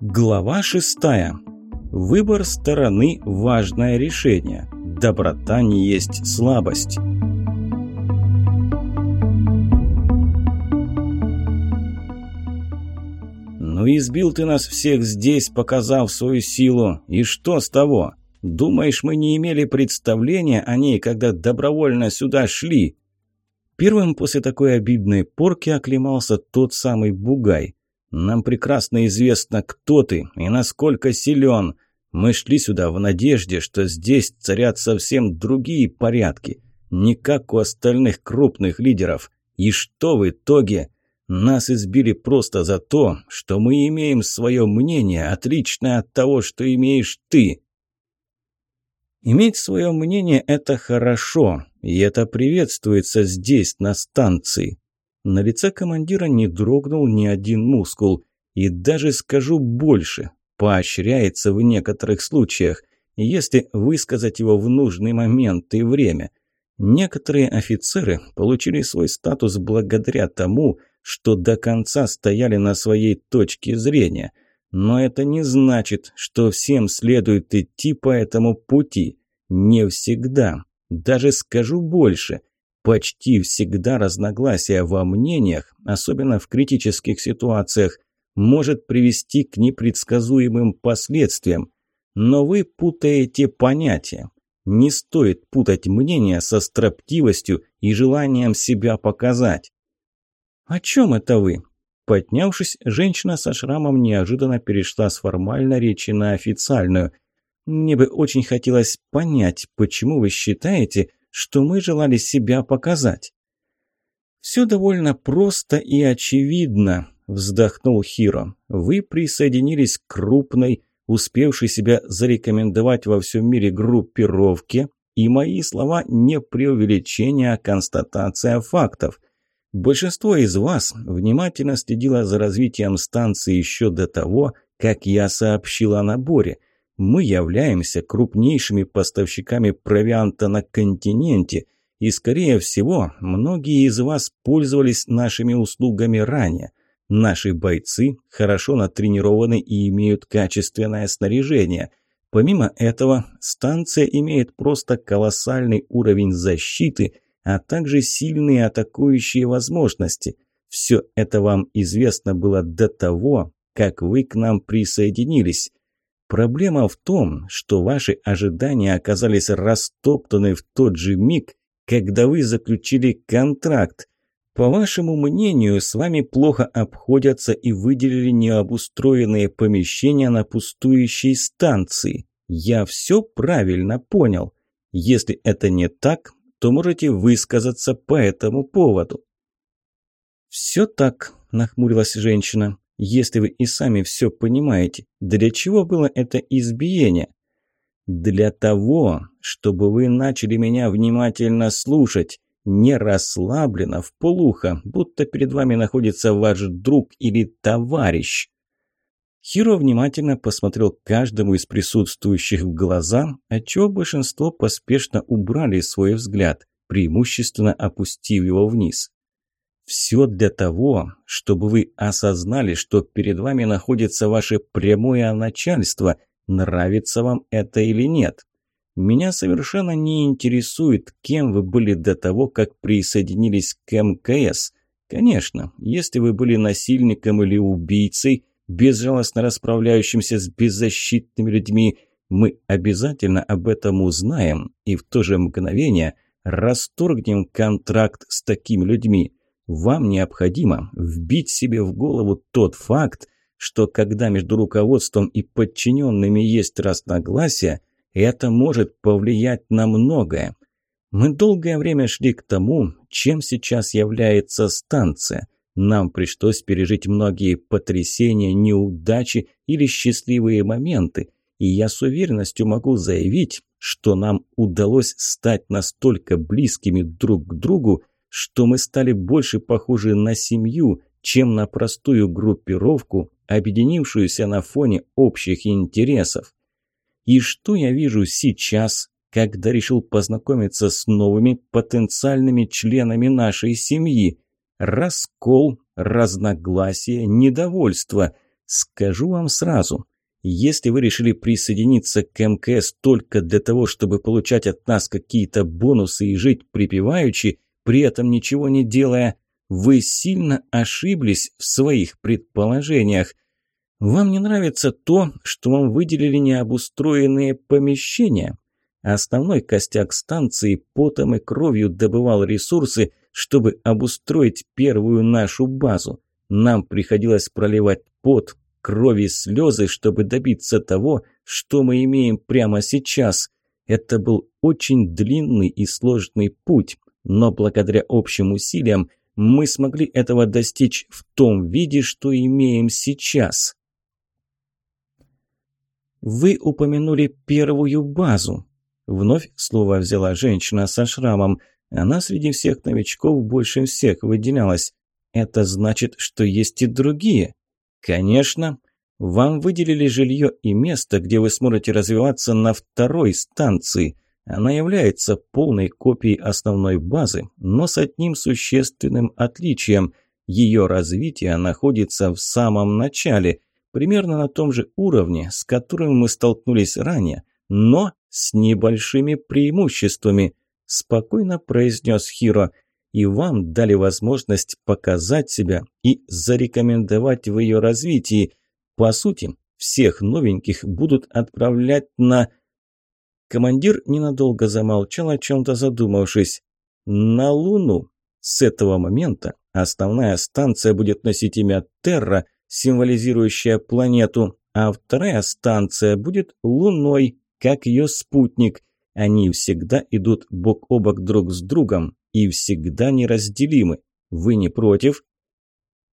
Глава шестая. Выбор стороны – важное решение. Доброта не есть слабость. «Ну избил ты нас всех здесь, показав свою силу. И что с того? Думаешь, мы не имели представления о ней, когда добровольно сюда шли?» Первым после такой обидной порки оклемался тот самый Бугай. Нам прекрасно известно, кто ты и насколько силен. Мы шли сюда в надежде, что здесь царят совсем другие порядки, не как у остальных крупных лидеров. И что в итоге? Нас избили просто за то, что мы имеем свое мнение, отличное от того, что имеешь ты. Иметь свое мнение – это хорошо, и это приветствуется здесь, на станции. На лице командира не дрогнул ни один мускул. И даже скажу больше, поощряется в некоторых случаях, если высказать его в нужный момент и время. Некоторые офицеры получили свой статус благодаря тому, что до конца стояли на своей точке зрения. Но это не значит, что всем следует идти по этому пути. Не всегда. Даже скажу больше. Почти всегда разногласия во мнениях, особенно в критических ситуациях, может привести к непредсказуемым последствиям. Но вы путаете понятия. Не стоит путать мнение со строптивостью и желанием себя показать. «О чем это вы?» Поднявшись, женщина со шрамом неожиданно перешла с формальной речи на официальную. «Мне бы очень хотелось понять, почему вы считаете, что мы желали себя показать. «Все довольно просто и очевидно», – вздохнул Хиро. «Вы присоединились к крупной, успевшей себя зарекомендовать во всем мире группировке, и мои слова не преувеличение, а констатация фактов. Большинство из вас внимательно следило за развитием станции еще до того, как я сообщил о наборе – мы являемся крупнейшими поставщиками провианта на континенте, и, скорее всего, многие из вас пользовались нашими услугами ранее. Наши бойцы хорошо натренированы и имеют качественное снаряжение. Помимо этого, станция имеет просто колоссальный уровень защиты, а также сильные атакующие возможности. Все это вам известно было до того, как вы к нам присоединились. Проблема в том, что ваши ожидания оказались растоптаны в тот же миг, когда вы заключили контракт. По вашему мнению, с вами плохо обходятся и выделили необустроенные помещения на пустующей станции. Я все правильно понял. Если это не так, то можете высказаться по этому поводу. «Все так», – нахмурилась женщина. Если вы и сами все понимаете, для чего было это избиение? Для того, чтобы вы начали меня внимательно слушать, не расслабленно, в полухо, будто перед вами находится ваш друг или товарищ. Хиро внимательно посмотрел каждому из присутствующих в глаза, отчего большинство поспешно убрали свой взгляд, преимущественно опустив его вниз. Все для того, чтобы вы осознали, что перед вами находится ваше прямое начальство, нравится вам это или нет. Меня совершенно не интересует, кем вы были до того, как присоединились к МКС. Конечно, если вы были насильником или убийцей, безжалостно расправляющимся с беззащитными людьми, мы обязательно об этом узнаем и в то же мгновение расторгнем контракт с такими людьми. Вам необходимо вбить себе в голову тот факт, что когда между руководством и подчиненными есть разногласия, это может повлиять на многое. Мы долгое время шли к тому, чем сейчас является станция. Нам пришлось пережить многие потрясения, неудачи или счастливые моменты, и я с уверенностью могу заявить, что нам удалось стать настолько близкими друг к другу, что мы стали больше похожи на семью, чем на простую группировку, объединившуюся на фоне общих интересов. И что я вижу сейчас, когда решил познакомиться с новыми потенциальными членами нашей семьи? Раскол, разногласия, недовольство. Скажу вам сразу, если вы решили присоединиться к МКС только для того, чтобы получать от нас какие-то бонусы и жить припеваючи, при этом ничего не делая, вы сильно ошиблись в своих предположениях. Вам не нравится то, что вам выделили необустроенные помещения. Основной костяк станции потом и кровью добывал ресурсы, чтобы обустроить первую нашу базу. Нам приходилось проливать пот, кровь слезы, чтобы добиться того, что мы имеем прямо сейчас. Это был очень длинный и сложный путь, но благодаря общим усилиям мы смогли этого достичь в том виде, что имеем сейчас. «Вы упомянули первую базу». Вновь слово взяла женщина со шрамом. Она среди всех новичков больше всех выделялась. Это значит, что есть и другие. Конечно. Вам выделили жилье и место, где вы сможете развиваться на второй станции. Она является полной копией основной базы, но с одним существенным отличием. Ее развитие находится в самом начале, примерно на том же уровне, с которым мы столкнулись ранее, но с небольшими преимуществами, спокойно произнес Хиро – и вам дали возможность показать себя и зарекомендовать в ее развитии. По сути, всех новеньких будут отправлять на... Командир ненадолго замолчал, о чем-то задумавшись. На Луну. С этого момента основная станция будет носить имя Терра, символизирующая планету, а вторая станция будет Луной, как ее спутник. Они всегда идут бок о бок друг с другом, и всегда неразделимы. Вы не против?»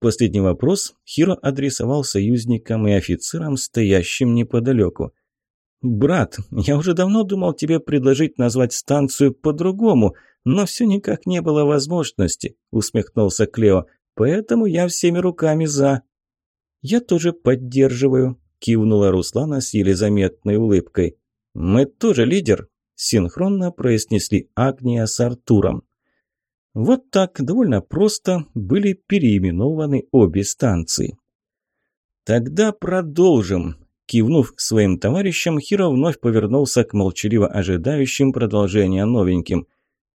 Последний вопрос Хиро адресовал союзникам и офицерам, стоящим неподалеку. «Брат, я уже давно думал тебе предложить назвать станцию по-другому, но все никак не было возможности», – усмехнулся Клео. «Поэтому я всеми руками за». «Я тоже поддерживаю», – кивнула Руслана с еле заметной улыбкой. «Мы тоже лидер», – синхронно произнесли Агния с Артуром. Вот так довольно просто были переименованы обе станции. «Тогда продолжим», Кивнув своим товарищам, Хиро вновь повернулся к молчаливо ожидающим продолжения новеньким.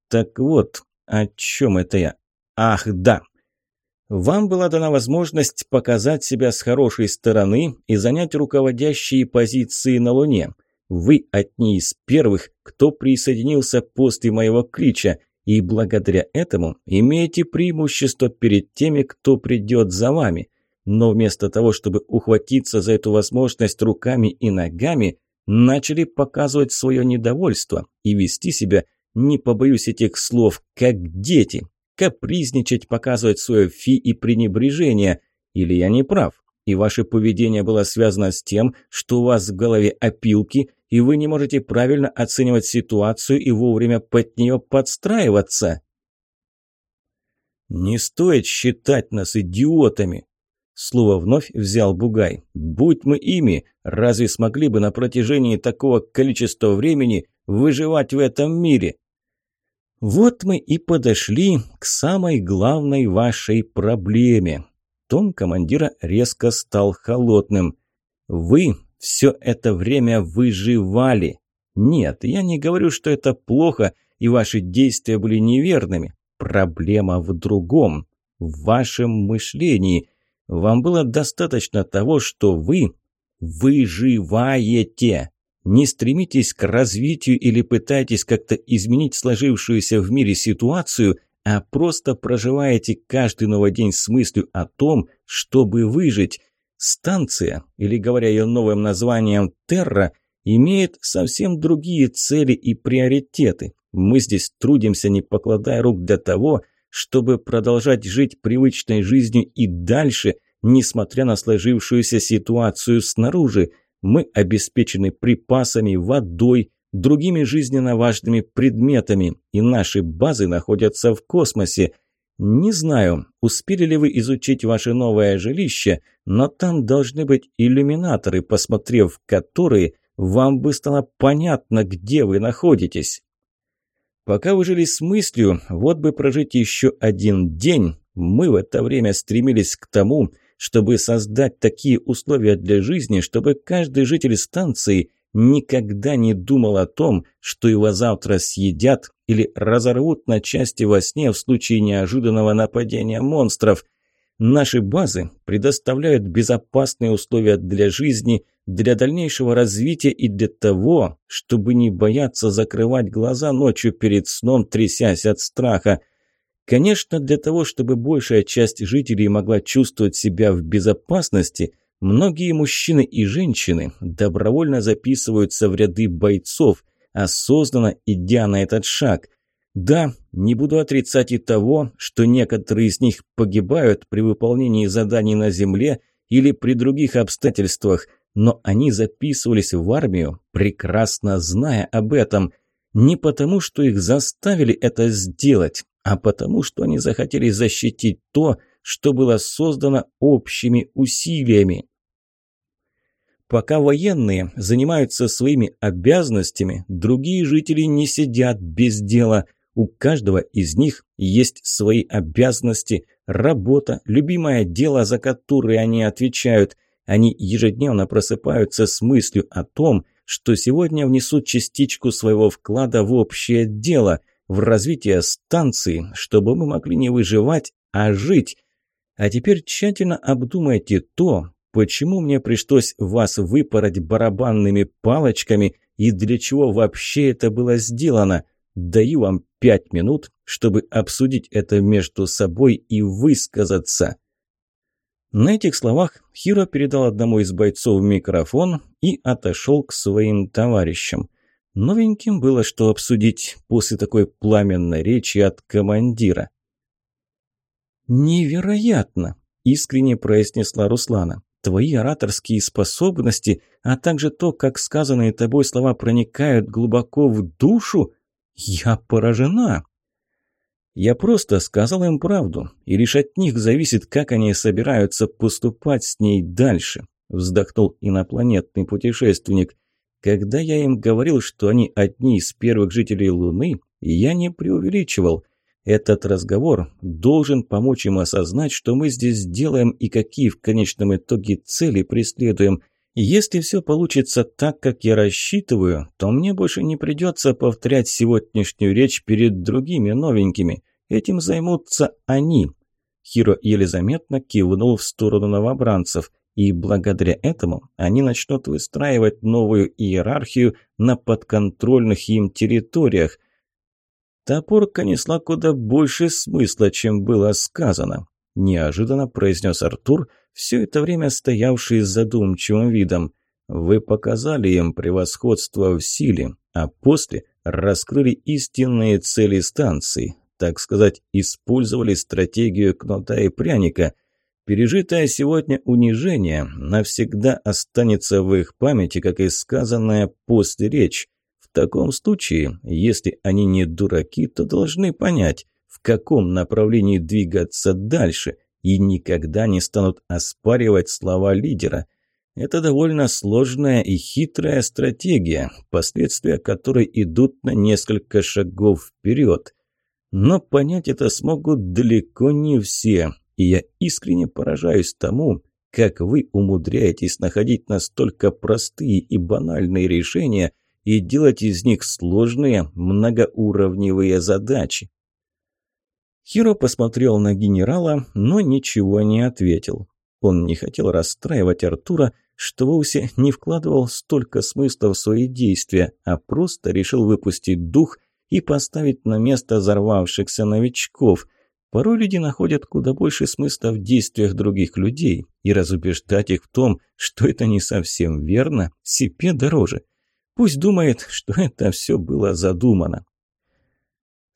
«Так вот, о чем это я? Ах, да! Вам была дана возможность показать себя с хорошей стороны и занять руководящие позиции на Луне. Вы одни из первых, кто присоединился после моего клича, и благодаря этому имеете преимущество перед теми, кто придет за вами. Но вместо того, чтобы ухватиться за эту возможность руками и ногами, начали показывать свое недовольство и вести себя, не побоюсь этих слов, как дети, капризничать, показывать свое фи и пренебрежение. Или я не прав? И ваше поведение было связано с тем, что у вас в голове опилки, и вы не можете правильно оценивать ситуацию и вовремя под нее подстраиваться. «Не стоит считать нас идиотами!» Слово вновь взял Бугай. «Будь мы ими, разве смогли бы на протяжении такого количества времени выживать в этом мире?» «Вот мы и подошли к самой главной вашей проблеме». Тон командира резко стал холодным. «Вы все это время выживали. Нет, я не говорю, что это плохо и ваши действия были неверными. Проблема в другом, в вашем мышлении. Вам было достаточно того, что вы выживаете. Не стремитесь к развитию или пытайтесь как-то изменить сложившуюся в мире ситуацию, а просто проживаете каждый новый день с мыслью о том, чтобы выжить. Станция, или говоря ее новым названием «Терра», имеет совсем другие цели и приоритеты. Мы здесь трудимся, не покладая рук для того, чтобы продолжать жить привычной жизнью и дальше, несмотря на сложившуюся ситуацию снаружи. Мы обеспечены припасами, водой, другими жизненно важными предметами, и наши базы находятся в космосе – «Не знаю, успели ли вы изучить ваше новое жилище, но там должны быть иллюминаторы, посмотрев которые, вам бы стало понятно, где вы находитесь». Пока вы жили с мыслью, вот бы прожить еще один день, мы в это время стремились к тому, чтобы создать такие условия для жизни, чтобы каждый житель станции никогда не думал о том, что его завтра съедят или разорвут на части во сне в случае неожиданного нападения монстров. Наши базы предоставляют безопасные условия для жизни, для дальнейшего развития и для того, чтобы не бояться закрывать глаза ночью перед сном, трясясь от страха. Конечно, для того, чтобы большая часть жителей могла чувствовать себя в безопасности – Многие мужчины и женщины добровольно записываются в ряды бойцов, осознанно идя на этот шаг. Да, не буду отрицать и того, что некоторые из них погибают при выполнении заданий на земле или при других обстоятельствах, но они записывались в армию, прекрасно зная об этом. Не потому, что их заставили это сделать, а потому, что они захотели защитить то, что было создано общими усилиями. Пока военные занимаются своими обязанностями, другие жители не сидят без дела. У каждого из них есть свои обязанности, работа, любимое дело, за которое они отвечают. Они ежедневно просыпаются с мыслью о том, что сегодня внесут частичку своего вклада в общее дело, в развитие станции, чтобы мы могли не выживать, а жить. А теперь тщательно обдумайте то, почему мне пришлось вас выпороть барабанными палочками и для чего вообще это было сделано. Даю вам пять минут, чтобы обсудить это между собой и высказаться». На этих словах Хиро передал одному из бойцов микрофон и отошел к своим товарищам. Новеньким было что обсудить после такой пламенной речи от командира. «Невероятно!» – искренне произнесла Руслана. «Твои ораторские способности, а также то, как сказанные тобой слова проникают глубоко в душу, я поражена!» Я просто сказал им правду, и лишь от них зависит, как они собираются поступать с ней дальше», – вздохнул инопланетный путешественник. «Когда я им говорил, что они одни из первых жителей Луны, я не преувеличивал – этот разговор должен помочь им осознать, что мы здесь делаем и какие в конечном итоге цели преследуем. Если все получится так, как я рассчитываю, то мне больше не придется повторять сегодняшнюю речь перед другими новенькими. Этим займутся они. Хиро еле заметно кивнул в сторону новобранцев, и благодаря этому они начнут выстраивать новую иерархию на подконтрольных им территориях. Топорка несла куда больше смысла, чем было сказано. Неожиданно произнес Артур, все это время стоявший с задумчивым видом. Вы показали им превосходство в силе, а после раскрыли истинные цели станции. Так сказать, использовали стратегию кнота и пряника. Пережитое сегодня унижение навсегда останется в их памяти, как и сказанная после речь. В таком случае, если они не дураки, то должны понять, в каком направлении двигаться дальше, и никогда не станут оспаривать слова лидера. Это довольно сложная и хитрая стратегия, последствия которой идут на несколько шагов вперед. Но понять это смогут далеко не все, и я искренне поражаюсь тому, как вы умудряетесь находить настолько простые и банальные решения – и делать из них сложные многоуровневые задачи. Хиро посмотрел на генерала, но ничего не ответил. Он не хотел расстраивать Артура, что вовсе не вкладывал столько смысла в свои действия, а просто решил выпустить дух и поставить на место взорвавшихся новичков. Порой люди находят куда больше смысла в действиях других людей, и разубеждать их в том, что это не совсем верно, себе дороже – Пусть думает, что это все было задумано.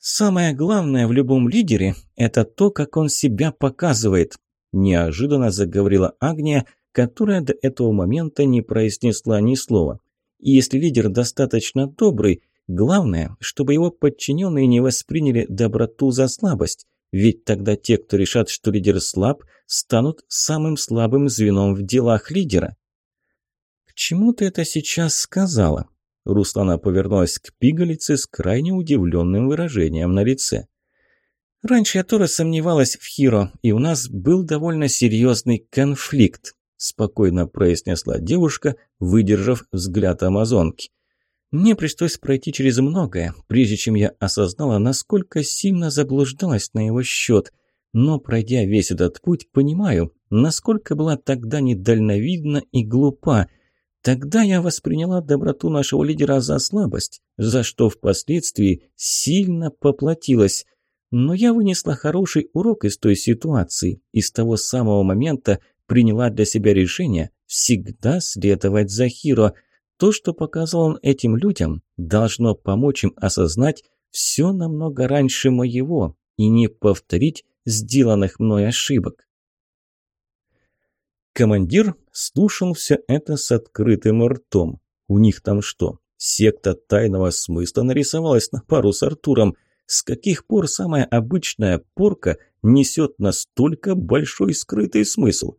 «Самое главное в любом лидере – это то, как он себя показывает», – неожиданно заговорила Агния, которая до этого момента не произнесла ни слова. И если лидер достаточно добрый, главное, чтобы его подчиненные не восприняли доброту за слабость, ведь тогда те, кто решат, что лидер слаб, станут самым слабым звеном в делах лидера чему ты это сейчас сказала?» Руслана повернулась к пигалице с крайне удивленным выражением на лице. Раньше я тоже сомневалась в Хиро, и у нас был довольно серьезный конфликт, спокойно произнесла девушка, выдержав взгляд амазонки. Мне пришлось пройти через многое, прежде чем я осознала, насколько сильно заблуждалась на его счет. Но, пройдя весь этот путь, понимаю, насколько была тогда недальновидна и глупа. Тогда я восприняла доброту нашего лидера за слабость, за что впоследствии сильно поплатилась. Но я вынесла хороший урок из той ситуации и с того самого момента приняла для себя решение всегда следовать за Хиро – то, что показал он этим людям, должно помочь им осознать все намного раньше моего и не повторить сделанных мной ошибок. Командир слушал все это с открытым ртом. У них там что, секта тайного смысла нарисовалась на пару с Артуром? С каких пор самая обычная порка несет настолько большой скрытый смысл?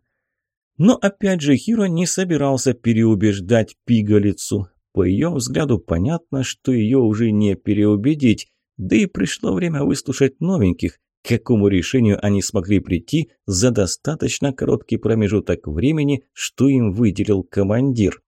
Но опять же Хиро не собирался переубеждать пигалицу. По ее взгляду понятно, что ее уже не переубедить, да и пришло время выслушать новеньких, к какому решению они смогли прийти за достаточно короткий промежуток времени, что им выделил командир.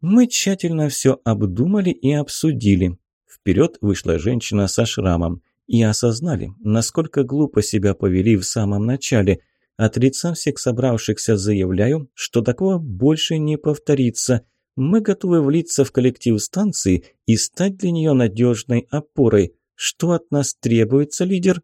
Мы тщательно все обдумали и обсудили. Вперед вышла женщина со шрамом и осознали, насколько глупо себя повели в самом начале – от лица всех собравшихся заявляю, что такого больше не повторится. Мы готовы влиться в коллектив станции и стать для нее надежной опорой. Что от нас требуется, лидер?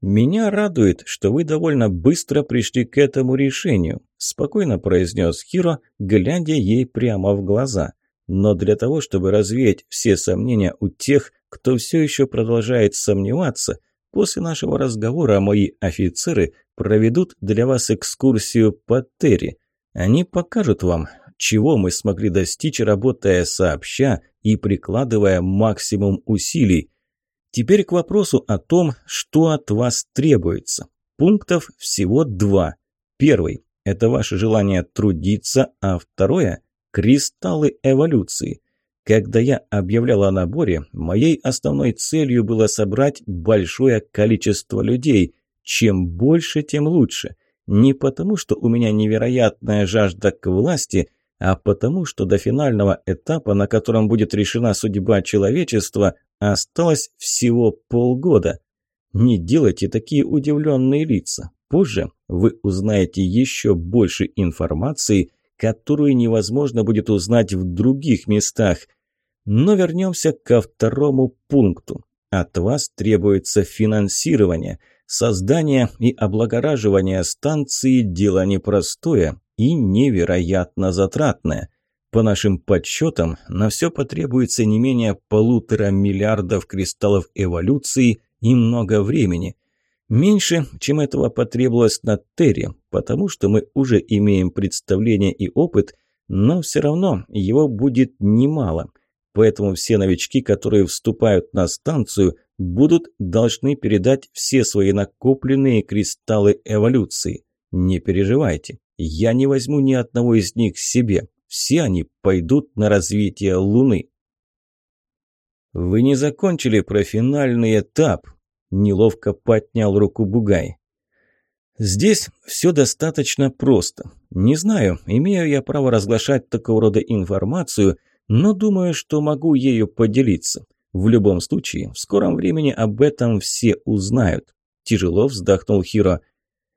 «Меня радует, что вы довольно быстро пришли к этому решению», спокойно произнес Хиро, глядя ей прямо в глаза. «Но для того, чтобы развеять все сомнения у тех, кто все еще продолжает сомневаться, после нашего разговора мои офицеры проведут для вас экскурсию по Терри. Они покажут вам, чего мы смогли достичь, работая сообща и прикладывая максимум усилий. Теперь к вопросу о том, что от вас требуется. Пунктов всего два. Первый – это ваше желание трудиться, а второе – кристаллы эволюции. Когда я объявлял о наборе, моей основной целью было собрать большое количество людей – чем больше, тем лучше. Не потому, что у меня невероятная жажда к власти, а потому, что до финального этапа, на котором будет решена судьба человечества, осталось всего полгода. Не делайте такие удивленные лица. Позже вы узнаете еще больше информации, которую невозможно будет узнать в других местах. Но вернемся ко второму пункту. От вас требуется финансирование – Создание и облагораживание станции – дело непростое и невероятно затратное. По нашим подсчетам, на все потребуется не менее полутора миллиардов кристаллов эволюции и много времени. Меньше, чем этого потребовалось на Терре, потому что мы уже имеем представление и опыт, но все равно его будет немало. Поэтому все новички, которые вступают на станцию, будут должны передать все свои накопленные кристаллы эволюции. Не переживайте, я не возьму ни одного из них себе. Все они пойдут на развитие Луны. Вы не закончили про финальный этап. Неловко поднял руку Бугай. Здесь все достаточно просто. Не знаю, имею я право разглашать такого рода информацию, но думаю, что могу ею поделиться. В любом случае, в скором времени об этом все узнают. Тяжело вздохнул Хиро.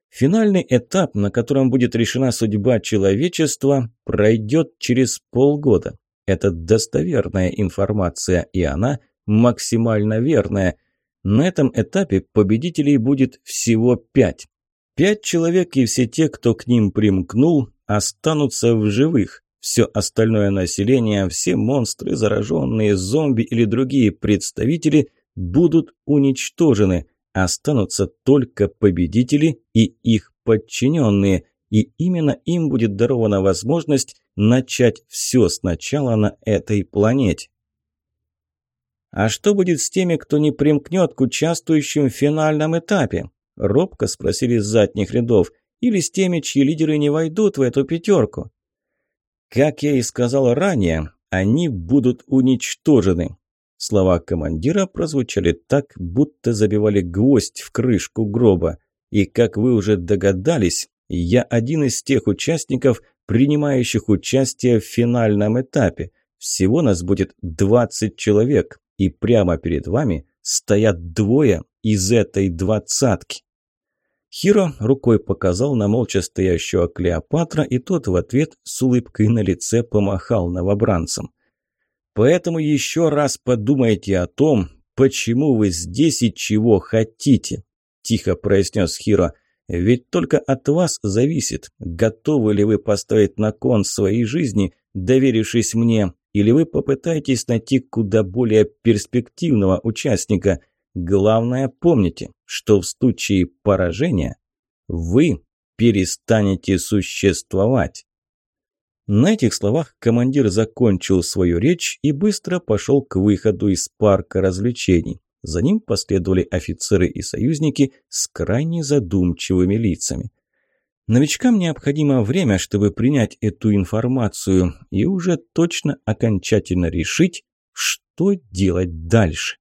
Финальный этап, на котором будет решена судьба человечества, пройдет через полгода. Это достоверная информация, и она максимально верная. На этом этапе победителей будет всего пять. Пять человек и все те, кто к ним примкнул, останутся в живых. Все остальное население, все монстры, зараженные, зомби или другие представители будут уничтожены. Останутся только победители и их подчиненные, и именно им будет дарована возможность начать все сначала на этой планете. «А что будет с теми, кто не примкнет к участвующим в финальном этапе?» – робко спросили с задних рядов. «Или с теми, чьи лидеры не войдут в эту пятерку?» Как я и сказал ранее, они будут уничтожены. Слова командира прозвучали так, будто забивали гвоздь в крышку гроба. И, как вы уже догадались, я один из тех участников, принимающих участие в финальном этапе. Всего нас будет 20 человек, и прямо перед вами стоят двое из этой двадцатки. Хиро рукой показал на молча стоящего Клеопатра, и тот в ответ с улыбкой на лице помахал новобранцам. Поэтому еще раз подумайте о том, почему вы здесь и чего хотите», – тихо произнес Хиро. «Ведь только от вас зависит, готовы ли вы поставить на кон своей жизни, доверившись мне, или вы попытаетесь найти куда более перспективного участника. Главное помните, что в случае поражения вы перестанете существовать». На этих словах командир закончил свою речь и быстро пошел к выходу из парка развлечений. За ним последовали офицеры и союзники с крайне задумчивыми лицами. Новичкам необходимо время, чтобы принять эту информацию и уже точно окончательно решить, что делать дальше.